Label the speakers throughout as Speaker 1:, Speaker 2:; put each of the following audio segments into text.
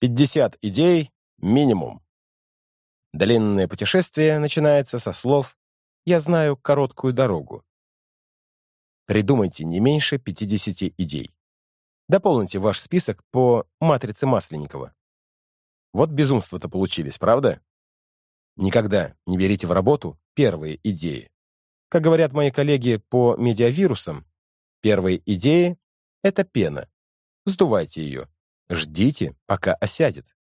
Speaker 1: 50 идей минимум. Длинное путешествие начинается со слов «Я знаю короткую дорогу». Придумайте не меньше 50 идей. Дополните ваш список по матрице Масленникова. Вот безумства-то получились, правда? Никогда не берите в работу первые идеи. Как говорят мои коллеги по медиавирусам, первые идеи — это пена. Сдувайте ее. Ждите, пока осядет.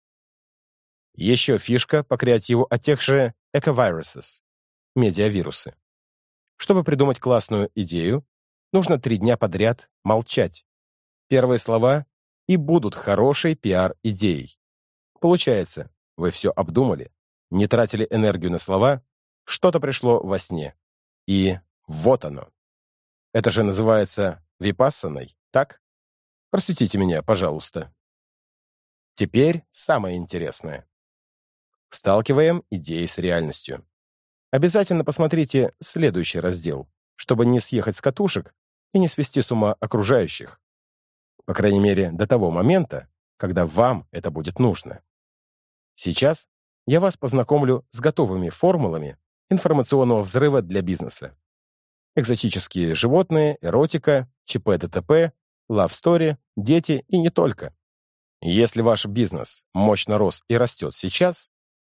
Speaker 1: Еще фишка по креативу от тех же ecoviruses — медиавирусы. Чтобы придумать классную идею, нужно три дня подряд молчать. Первые слова и будут хорошей пиар-идеей. Получается, вы все обдумали, не тратили энергию на слова, что-то пришло во сне. И вот оно. Это же называется випассаной, так? Просветите меня, пожалуйста. Теперь самое интересное. Сталкиваем идеи с реальностью. Обязательно посмотрите следующий раздел, чтобы не съехать с катушек и не свести с ума окружающих. По крайней мере, до того момента, когда вам это будет нужно. Сейчас я вас познакомлю с готовыми формулами информационного взрыва для бизнеса. Экзотические животные, эротика, ЧП-ДТП, лавстори, дети и не только. Если ваш бизнес мощно рос и растет сейчас,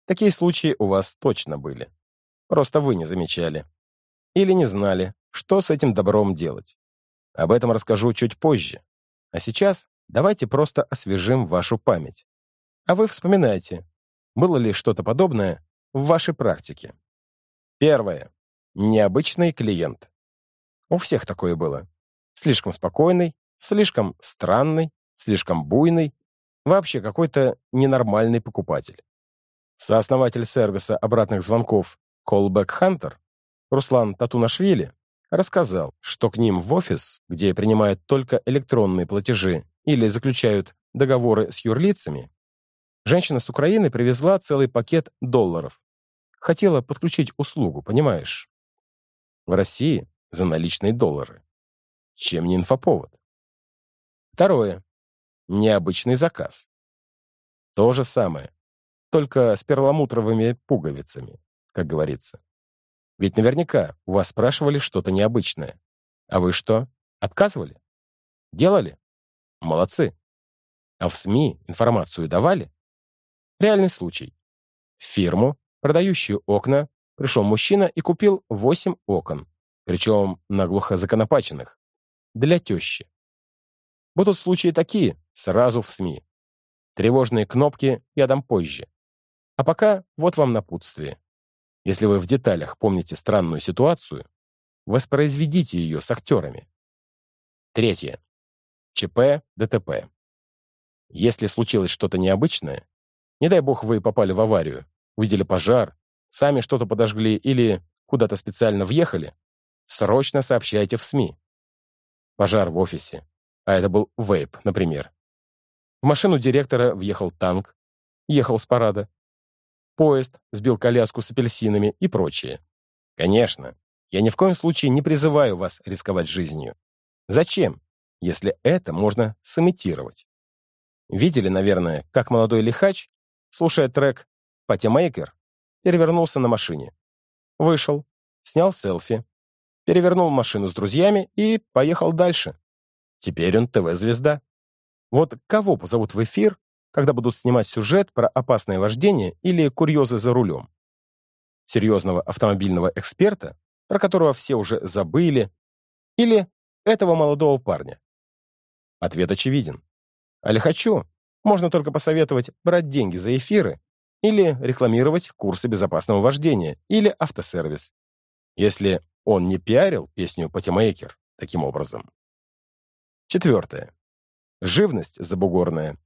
Speaker 1: такие случаи у вас точно были. Просто вы не замечали. Или не знали, что с этим добром делать. Об этом расскажу чуть позже. А сейчас давайте просто освежим вашу память. А вы вспоминайте, было ли что-то подобное в вашей практике. Первое. Необычный клиент. У всех такое было. Слишком спокойный, слишком странный, слишком буйный, вообще какой-то ненормальный покупатель. Сооснователь сервиса обратных звонков Callback Hunter Руслан Татунашвили рассказал, что к ним в офис, где принимают только электронные платежи или заключают договоры с юрлицами, женщина с Украины привезла целый пакет долларов. Хотела подключить услугу, понимаешь? В России за наличные доллары. Чем не инфоповод? Второе. Необычный заказ. То же самое, только с перламутровыми пуговицами, как говорится. Ведь наверняка у вас спрашивали что-то необычное. А вы что, отказывали? Делали? Молодцы. А в СМИ информацию давали? Реальный случай. В фирму, продающую окна, пришел мужчина и купил 8 окон, причем наглухо законопаченных, для тещи. Будут случаи такие, сразу в СМИ. Тревожные кнопки я дам позже. А пока вот вам напутствие. Если вы в деталях помните странную ситуацию, воспроизведите ее с актерами. Третье. ЧП, ДТП. Если случилось что-то необычное, не дай бог вы попали в аварию, увидели пожар, сами что-то подожгли или куда-то специально въехали, срочно сообщайте в СМИ. Пожар в офисе, а это был вейп, например. В машину директора въехал танк, ехал с парада, поезд сбил коляску с апельсинами и прочее. Конечно, я ни в коем случае не призываю вас рисковать жизнью. Зачем, если это можно сымитировать? Видели, наверное, как молодой лихач, слушая трек «Патимейкер», перевернулся на машине. Вышел, снял селфи, перевернул машину с друзьями и поехал дальше. Теперь он ТВ-звезда. Вот кого позовут в эфир, когда будут снимать сюжет про опасное вождение или курьезы за рулем. Серьезного автомобильного эксперта, про которого все уже забыли, или этого молодого парня? Ответ очевиден. А лихачу можно только посоветовать брать деньги за эфиры или рекламировать курсы безопасного вождения или автосервис, если он не пиарил песню «Патимейкер» таким образом. Четвертое. Живность забугорная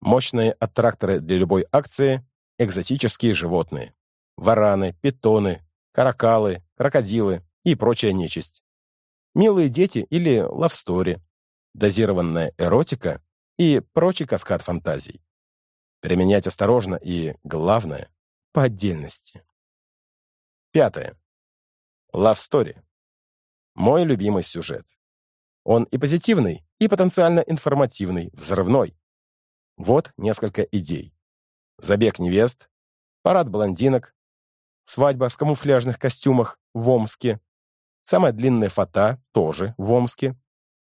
Speaker 1: Мощные аттракторы для любой акции — экзотические животные. Вараны, питоны, каракалы, крокодилы и прочая нечисть. Милые дети или лавстори, дозированная эротика и прочий каскад фантазий. Применять осторожно и, главное, по отдельности. Пятое. Love. Мой любимый сюжет. Он и позитивный, и потенциально информативный, взрывной. Вот несколько идей. Забег невест, парад блондинок, свадьба в камуфляжных костюмах в Омске, самая длинная фата тоже в Омске,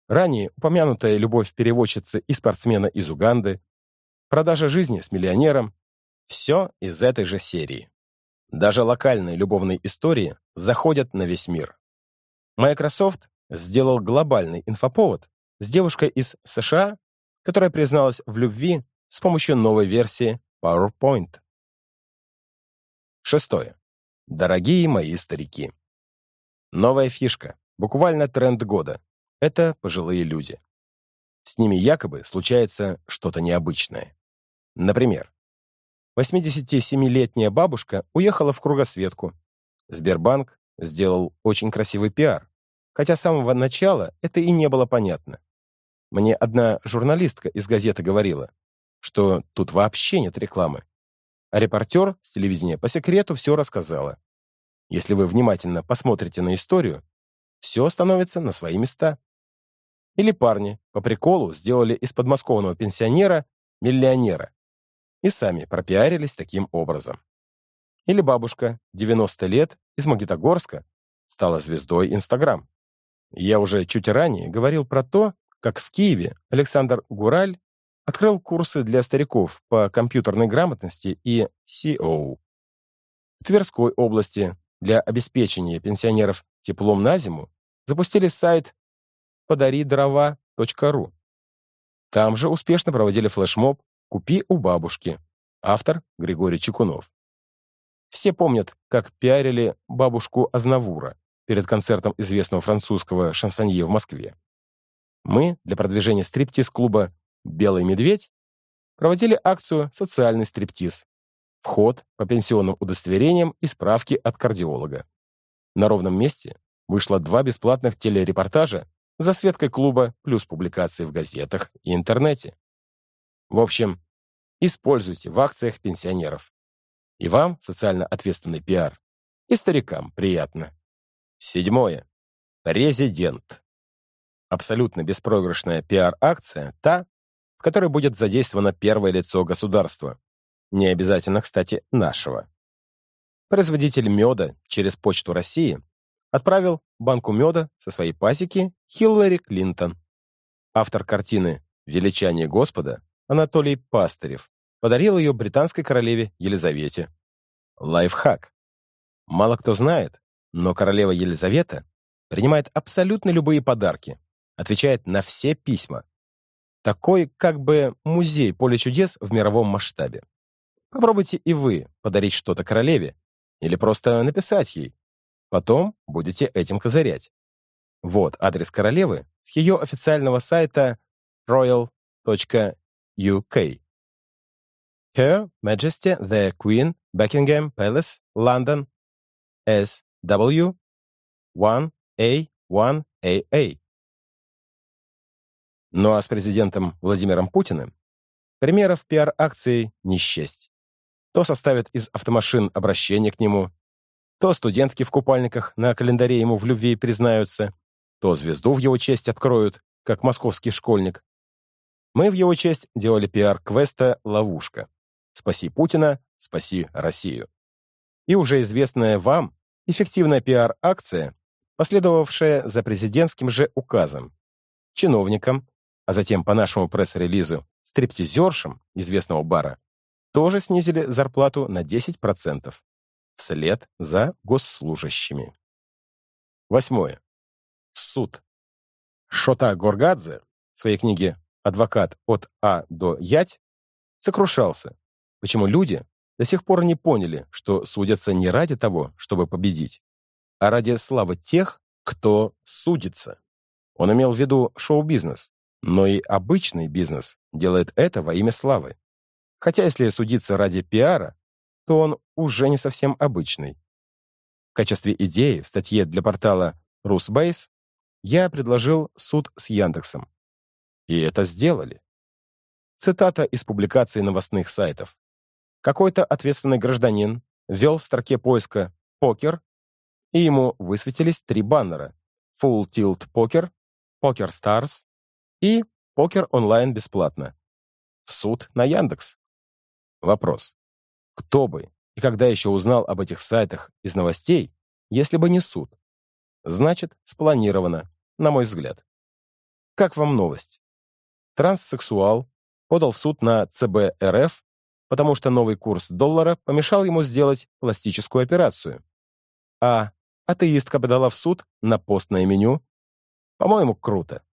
Speaker 1: ранее упомянутая любовь переводчицы и спортсмена из Уганды, продажа жизни с миллионером — все из этой же серии. Даже локальные любовные истории заходят на весь мир. Microsoft сделал глобальный инфоповод с девушкой из США, которая призналась в любви с помощью новой версии PowerPoint. Шестое. Дорогие мои старики. Новая фишка, буквально тренд года. Это пожилые люди. С ними якобы случается что-то необычное. Например, 87-летняя бабушка уехала в кругосветку. Сбербанк сделал очень красивый пиар, хотя с самого начала это и не было понятно. Мне одна журналистка из газеты говорила, что тут вообще нет рекламы. А репортер с телевидения по секрету все рассказала. Если вы внимательно посмотрите на историю, все становится на свои места. Или парни по приколу сделали из подмосковного пенсионера миллионера и сами пропиарились таким образом. Или бабушка, 90 лет, из Магнитогорска, стала звездой Инстаграм. Я уже чуть ранее говорил про то, как в Киеве Александр Гураль открыл курсы для стариков по компьютерной грамотности и SEO. В Тверской области для обеспечения пенсионеров теплом на зиму запустили сайт подаридрова.ру. Там же успешно проводили флешмоб «Купи у бабушки». Автор Григорий Чекунов. Все помнят, как пиарили бабушку Азнавура перед концертом известного французского шансонье в Москве. Мы для продвижения стриптиз-клуба «Белый медведь» проводили акцию «Социальный стриптиз». Вход по пенсионным удостоверениям и справки от кардиолога. На ровном месте вышло два бесплатных телерепортажа за Светкой клуба плюс публикации в газетах и интернете. В общем, используйте в акциях пенсионеров. И вам социально ответственный пиар, и старикам приятно. Седьмое. Президент. Абсолютно беспроигрышная пиар-акция – та, в которой будет задействовано первое лицо государства. Не обязательно, кстати, нашего. Производитель меда через Почту России отправил банку меда со своей пасеки Хиллари Клинтон. Автор картины «Величание Господа» Анатолий Пастырев подарил ее британской королеве Елизавете. Лайфхак. Мало кто знает, но королева Елизавета принимает абсолютно любые подарки, отвечает на все письма. Такой как бы музей поле чудес в мировом масштабе. Попробуйте и вы подарить что-то королеве или просто написать ей. Потом будете этим козырять. Вот адрес королевы с ее официального сайта royal.uk. Her Majesty the Queen, Buckingham Palace, London, SW 1A1AA. Ну а с президентом Владимиром Путиным примеров пиар-акций не счесть. То составят из автомашин обращение к нему, то студентки в купальниках на календаре ему в любви признаются, то звезду в его честь откроют, как московский школьник. Мы в его честь делали пиар-квеста «Ловушка». «Спаси Путина, спаси Россию». И уже известная вам эффективная пиар-акция, последовавшая за президентским же указом. Чиновникам, а затем по нашему пресс-релизу стриптизершам известного бара, тоже снизили зарплату на 10%, вслед за госслужащими. Восьмое. Суд. Шота Горгадзе в своей книге «Адвокат от А до Ять» сокрушался, почему люди до сих пор не поняли, что судятся не ради того, чтобы победить, а ради славы тех, кто судится. Он имел в виду шоу-бизнес, но и обычный бизнес делает это во имя славы. Хотя если судиться ради пиара, то он уже не совсем обычный. В качестве идеи в статье для портала Rusbase я предложил суд с Яндексом. И это сделали. Цитата из публикации новостных сайтов. Какой-то ответственный гражданин ввел в строке поиска «покер», и ему высветились три баннера «Full Tilt Poker», «Poker Stars» и покер онлайн бесплатно. в суд на Яндекс. Вопрос. Кто бы и когда еще узнал об этих сайтах из новостей, если бы не суд? Значит, спланировано, на мой взгляд. Как вам новость? Транссексуал подал в суд на ЦБ РФ, потому что новый курс доллара помешал ему сделать пластическую операцию. А атеистка подала в суд на постное меню. По-моему, круто.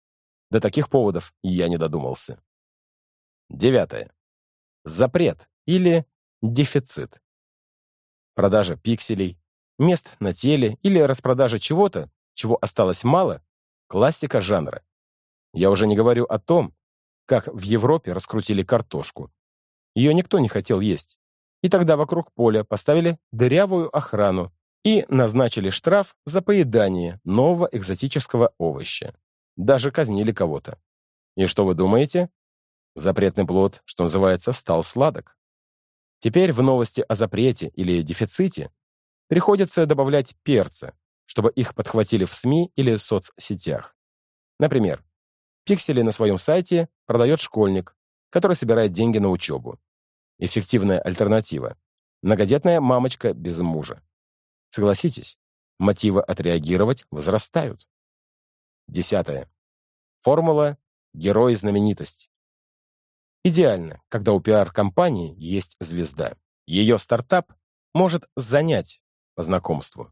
Speaker 1: До таких поводов я не додумался. Девятое. Запрет или дефицит. Продажа пикселей, мест на теле или распродажа чего-то, чего осталось мало – классика жанра. Я уже не говорю о том, как в Европе раскрутили картошку. Ее никто не хотел есть. И тогда вокруг поля поставили дырявую охрану и назначили штраф за поедание нового экзотического овоща. Даже казнили кого-то. И что вы думаете? Запретный плод, что называется, стал сладок. Теперь в новости о запрете или дефиците приходится добавлять перца, чтобы их подхватили в СМИ или соцсетях. Например, пиксели на своем сайте продает школьник, который собирает деньги на учебу. Эффективная альтернатива. Многодетная мамочка без мужа. Согласитесь, мотивы отреагировать возрастают. Десятое. Формула «Герой-знаменитость». Идеально, когда у пиар-компании есть звезда. Ее стартап может занять по знакомству.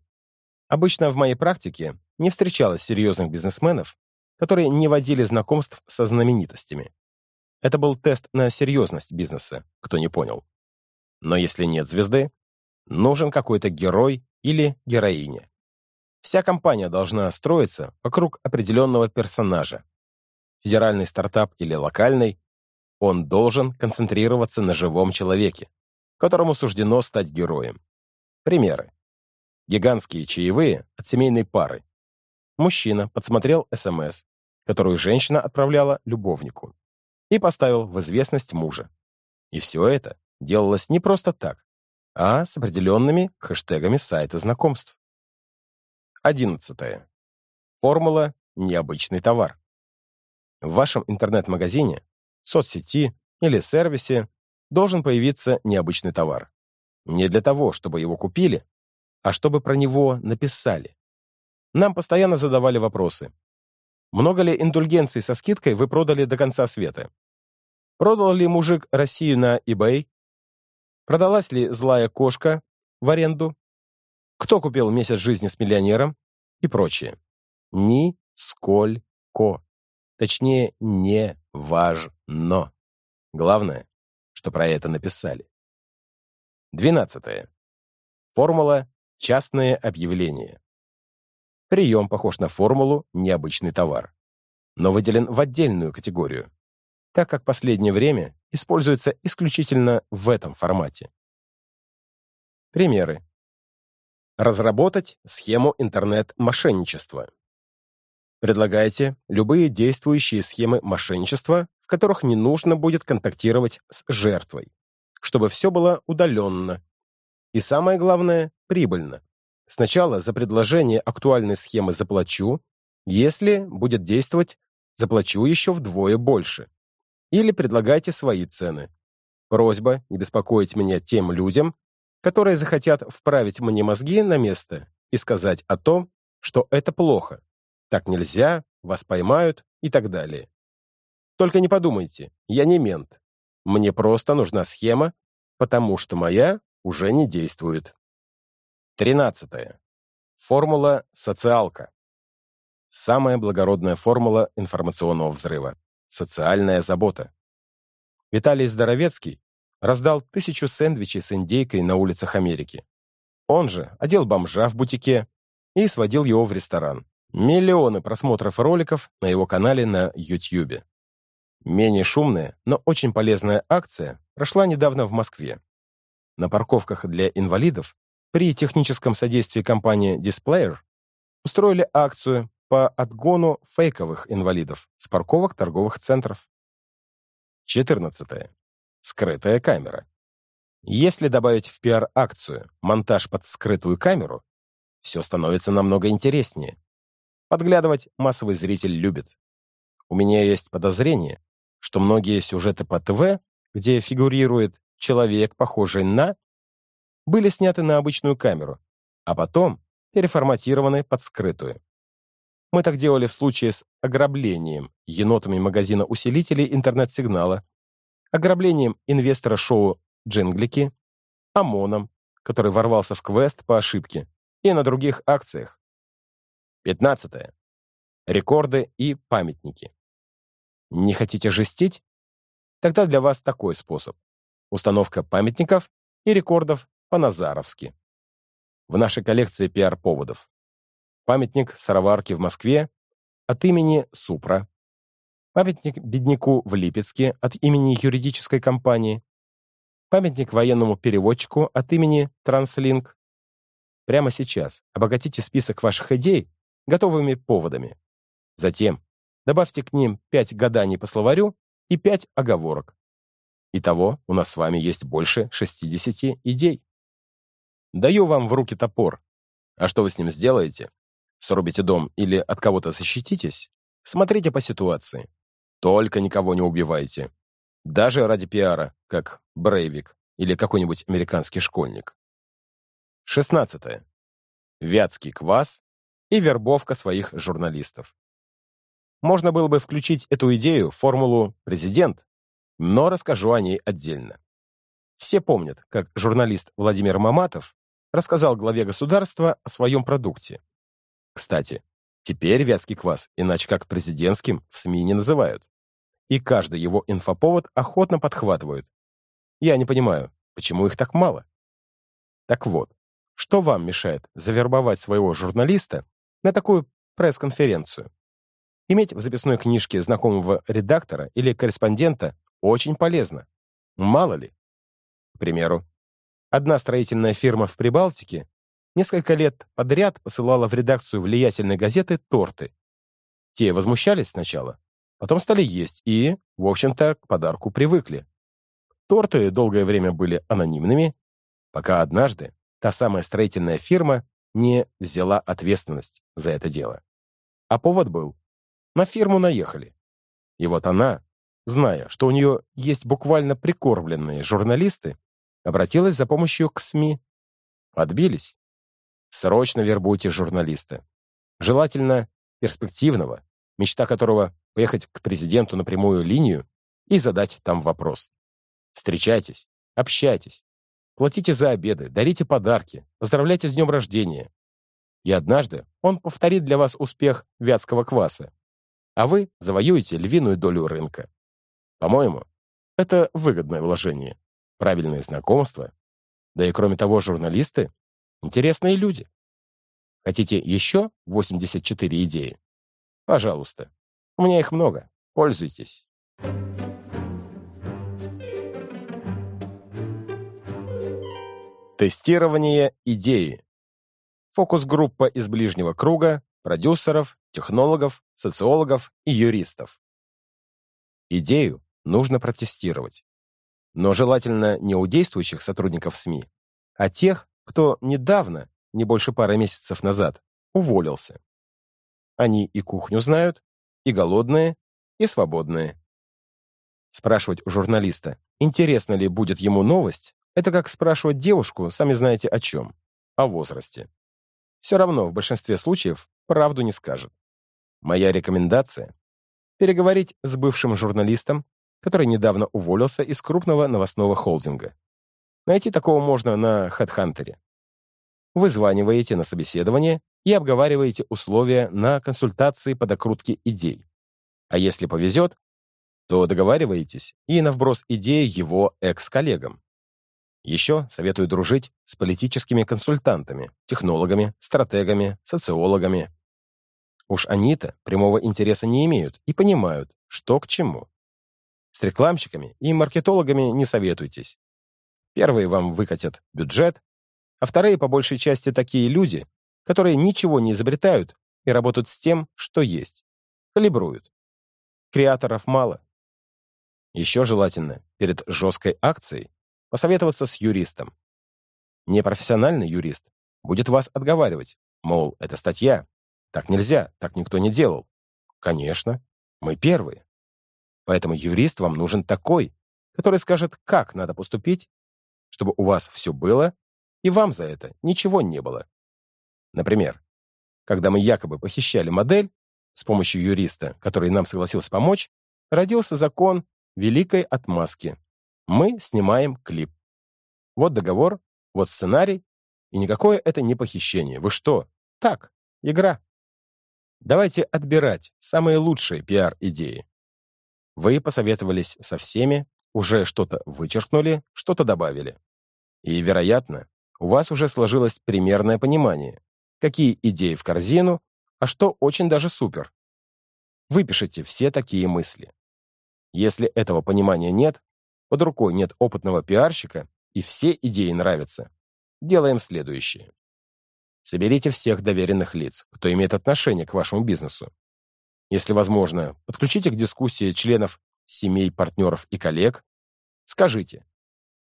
Speaker 1: Обычно в моей практике не встречалось серьезных бизнесменов, которые не водили знакомств со знаменитостями. Это был тест на серьезность бизнеса, кто не понял. Но если нет звезды, нужен какой-то герой или героиня. Вся компания должна строиться вокруг определенного персонажа. Федеральный стартап или локальный он должен концентрироваться на живом человеке, которому суждено стать героем. Примеры. Гигантские чаевые от семейной пары. Мужчина подсмотрел СМС, которую женщина отправляла любовнику, и поставил в известность мужа. И все это делалось не просто так, а с определенными хэштегами сайта знакомств. Одиннадцатое. Формула «необычный товар». В вашем интернет-магазине соцсети или сервисе должен появиться необычный товар. Не для того, чтобы его купили, а чтобы про него написали. Нам постоянно задавали вопросы. Много ли индульгенций со скидкой вы продали до конца света? Продал ли мужик Россию на eBay? Продалась ли злая кошка в аренду? Кто купил месяц жизни с миллионером? И прочее. Ни сколько. Точнее, не важно. Главное, что про это написали. Двенадцатое. Формула «частное объявление». Прием похож на формулу «необычный товар», но выделен в отдельную категорию, так как последнее время используется исключительно в этом формате. Примеры. Разработать схему интернет-мошенничества. Предлагайте любые действующие схемы мошенничества, в которых не нужно будет контактировать с жертвой, чтобы все было удаленно. И самое главное, прибыльно. Сначала за предложение актуальной схемы заплачу, если будет действовать, заплачу еще вдвое больше. Или предлагайте свои цены. Просьба не беспокоить меня тем людям, которые захотят вправить мне мозги на место и сказать о том, что это плохо, так нельзя, вас поймают и так далее. Только не подумайте, я не мент. Мне просто нужна схема, потому что моя уже не действует. Тринадцатое. Формула социалка. Самая благородная формула информационного взрыва. Социальная забота. Виталий Здоровецкий раздал тысячу сэндвичей с индейкой на улицах Америки. Он же одел бомжа в бутике и сводил его в ресторан. Миллионы просмотров роликов на его канале на YouTube. Менее шумная, но очень полезная акция прошла недавно в Москве. На парковках для инвалидов при техническом содействии компании Displayer устроили акцию по отгону фейковых инвалидов с парковок торговых центров. 14. Скрытая камера. Если добавить в пиар-акцию монтаж под скрытую камеру, все становится намного интереснее. Подглядывать массовый зритель любит. У меня есть подозрение, что многие сюжеты по ТВ где фигурирует человек, похожий на, были сняты на обычную камеру, а потом переформатированы под скрытую. Мы так делали в случае с ограблением енотами магазина усилителей интернет-сигнала, ограблением инвестора шоу «Джинглики», ОМОНом, который ворвался в квест по ошибке, и на других акциях. 15. Рекорды и памятники. Не хотите жестить? Тогда для вас такой способ. Установка памятников и рекордов по-назаровски. В нашей коллекции пиар-поводов. Памятник сыроварки в Москве от имени Супра. Памятник бедняку в Липецке от имени юридической компании. Памятник военному переводчику от имени Транслинк. Прямо сейчас обогатите список ваших идей готовыми поводами. Затем добавьте к ним пять гаданий по словарю и пять оговорок. Итого у нас с вами есть больше 60 идей. Даю вам в руки топор. А что вы с ним сделаете? Срубите дом или от кого-то защититесь? Смотрите по ситуации. Только никого не убивайте. Даже ради пиара, как Брейвик или какой-нибудь американский школьник. 16. Вятский квас и вербовка своих журналистов. Можно было бы включить эту идею в формулу «президент», но расскажу о ней отдельно. Все помнят, как журналист Владимир Маматов рассказал главе государства о своем продукте. Кстати, теперь вятский квас, иначе как президентским, в СМИ не называют. И каждый его инфоповод охотно подхватывают. Я не понимаю, почему их так мало? Так вот, что вам мешает завербовать своего журналиста на такую пресс-конференцию? Иметь в записной книжке знакомого редактора или корреспондента очень полезно. Мало ли. К примеру, одна строительная фирма в Прибалтике несколько лет подряд посылала в редакцию влиятельной газеты торты. Те возмущались сначала, потом стали есть и, в общем-то, к подарку привыкли. Торты долгое время были анонимными, пока однажды та самая строительная фирма не взяла ответственность за это дело. А повод был на фирму наехали. И вот она, зная, что у нее есть буквально прикормленные журналисты, обратилась за помощью к СМИ. Отбились. Срочно вербуйте журналиста. Желательно перспективного, мечта которого поехать к президенту на прямую линию и задать там вопрос. Встречайтесь, общайтесь, платите за обеды, дарите подарки, поздравляйте с днем рождения. И однажды он повторит для вас успех вятского кваса а вы завоюете львиную долю рынка. По-моему, это выгодное вложение, правильные знакомства, да и кроме того, журналисты — интересные люди. Хотите еще 84 идеи? Пожалуйста. У меня их много. Пользуйтесь. Тестирование идеи. Фокус-группа из ближнего круга продюсеров, технологов, социологов и юристов. Идею нужно протестировать. Но желательно не у действующих сотрудников СМИ, а тех, кто недавно, не больше пары месяцев назад, уволился. Они и кухню знают, и голодные, и свободные. Спрашивать у журналиста, интересно ли будет ему новость, это как спрашивать девушку, сами знаете о чем, о возрасте. Все равно в большинстве случаев правду не скажет. Моя рекомендация — переговорить с бывшим журналистом, который недавно уволился из крупного новостного холдинга. Найти такого можно на HeadHunter. Вы званиваете на собеседование и обговариваете условия на консультации по докрутке идей. А если повезет, то договариваетесь и на вброс идеи его экс-коллегам. Еще советую дружить с политическими консультантами, технологами, стратегами, социологами, Уж они-то прямого интереса не имеют и понимают, что к чему. С рекламщиками и маркетологами не советуйтесь. Первые вам выкатят бюджет, а вторые по большей части такие люди, которые ничего не изобретают и работают с тем, что есть. Калибруют. Креаторов мало. Еще желательно перед жесткой акцией посоветоваться с юристом. Непрофессиональный юрист будет вас отговаривать, мол, это статья, так нельзя, так никто не делал. Конечно, мы первые. Поэтому юрист вам нужен такой, который скажет, как надо поступить, чтобы у вас все было, и вам за это ничего не было. Например, когда мы якобы похищали модель, с помощью юриста, который нам согласился помочь, родился закон великой отмазки. Мы снимаем клип. Вот договор, вот сценарий, и никакое это не похищение. Вы что? Так, игра. Давайте отбирать самые лучшие пиар-идеи. Вы посоветовались со всеми, уже что-то вычеркнули, что-то добавили. И, вероятно, у вас уже сложилось примерное понимание, какие идеи в корзину, а что очень даже супер. Выпишите все такие мысли. Если этого понимания нет, под рукой нет опытного пиарщика, и все идеи нравятся, делаем следующее. Соберите всех доверенных лиц, кто имеет отношение к вашему бизнесу. Если возможно, подключите к дискуссии членов семей, партнеров и коллег. Скажите,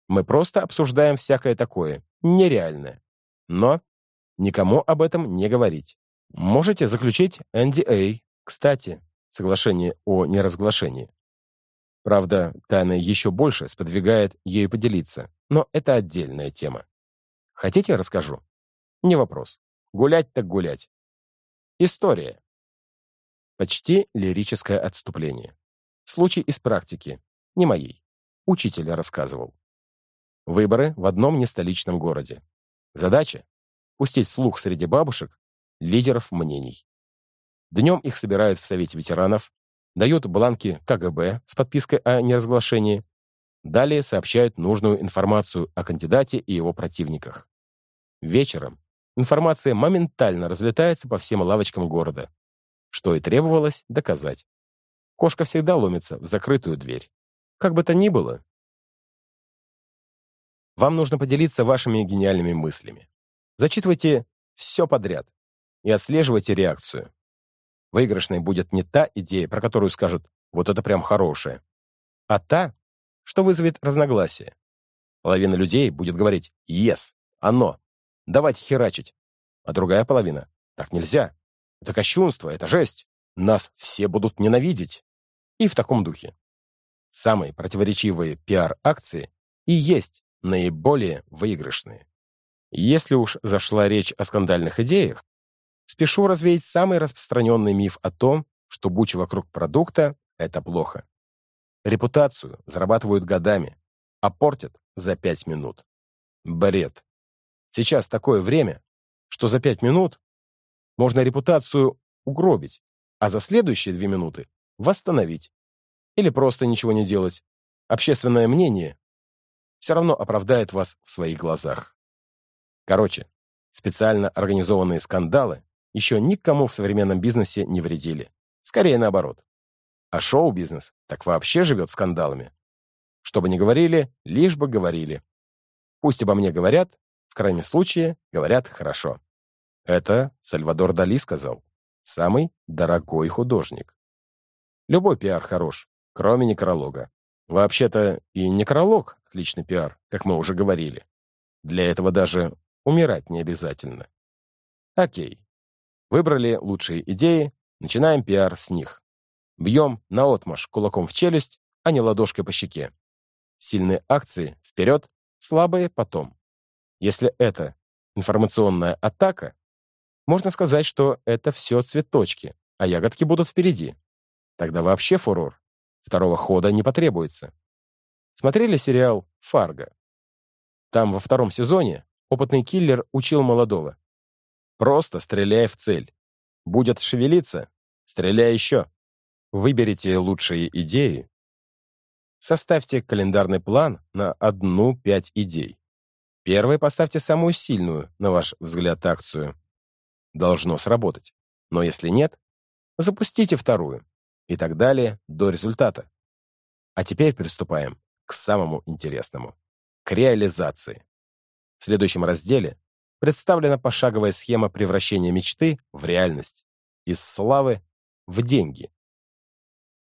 Speaker 1: мы просто обсуждаем всякое такое, нереальное. Но никому об этом не говорить. Можете заключить NDA, кстати, соглашение о неразглашении. Правда, тайна еще больше сподвигает ею поделиться, но это отдельная тема. Хотите, расскажу? Не вопрос. Гулять так гулять. История. Почти лирическое отступление. Случай из практики, не моей. Учитель рассказывал. Выборы в одном нестоличном городе. Задача — пустить слух среди бабушек, лидеров мнений. Днем их собирают в Совете ветеранов, дают бланки КГБ с подпиской о неразглашении, далее сообщают нужную информацию о кандидате и его противниках. Вечером информация моментально разлетается по всем лавочкам города, что и требовалось доказать. Кошка всегда ломится в закрытую дверь. Как бы то ни было, вам нужно поделиться вашими гениальными мыслями. Зачитывайте все подряд и отслеживайте реакцию. Выигрышной будет не та идея, про которую скажут «вот это прям хорошая», а та, что вызовет разногласия. Половина людей будет говорить «yes», «оно», «давайте херачить», а другая половина «так нельзя», «это кощунство», «это жесть», «нас все будут ненавидеть». И в таком духе. Самые противоречивые пиар-акции и есть наиболее выигрышные. Если уж зашла речь о скандальных идеях, спешу развеять самый распространенный миф о том, что буч вокруг продукта — это плохо. Репутацию зарабатывают годами, а портят за пять минут. Бред. Сейчас такое время, что за пять минут можно репутацию угробить, а за следующие две минуты восстановить. Или просто ничего не делать. Общественное мнение все равно оправдает вас в своих глазах. Короче, специально организованные скандалы еще никому в современном бизнесе не вредили. Скорее наоборот. А шоу-бизнес так вообще живет скандалами. Что бы ни говорили, лишь бы говорили. Пусть обо мне говорят, в крайнем случае, говорят хорошо. Это Сальвадор Дали сказал. Самый дорогой художник. Любой пиар хорош, кроме некролога. Вообще-то и некролог — отличный пиар, как мы уже говорили. Для этого даже умирать не обязательно. Окей. Выбрали лучшие идеи, начинаем пиар с них. Бьем наотмашь кулаком в челюсть, а не ладошкой по щеке. Сильные акции — вперед, слабые — потом. Если это информационная атака, можно сказать, что это все цветочки, а ягодки будут впереди. Тогда вообще фурор. Второго хода не потребуется. Смотрели сериал «Фарго»? Там во втором сезоне опытный киллер учил молодого. Просто стреляй в цель. Будет шевелиться — стреляй еще. Выберите лучшие идеи. Составьте календарный план на одну-пять идей. Первой поставьте самую сильную, на ваш взгляд, акцию. Должно сработать. Но если нет, запустите вторую и так далее до результата. А теперь приступаем к самому интересному — к реализации. В следующем разделе представлена пошаговая схема превращения мечты в реальность, из славы в деньги.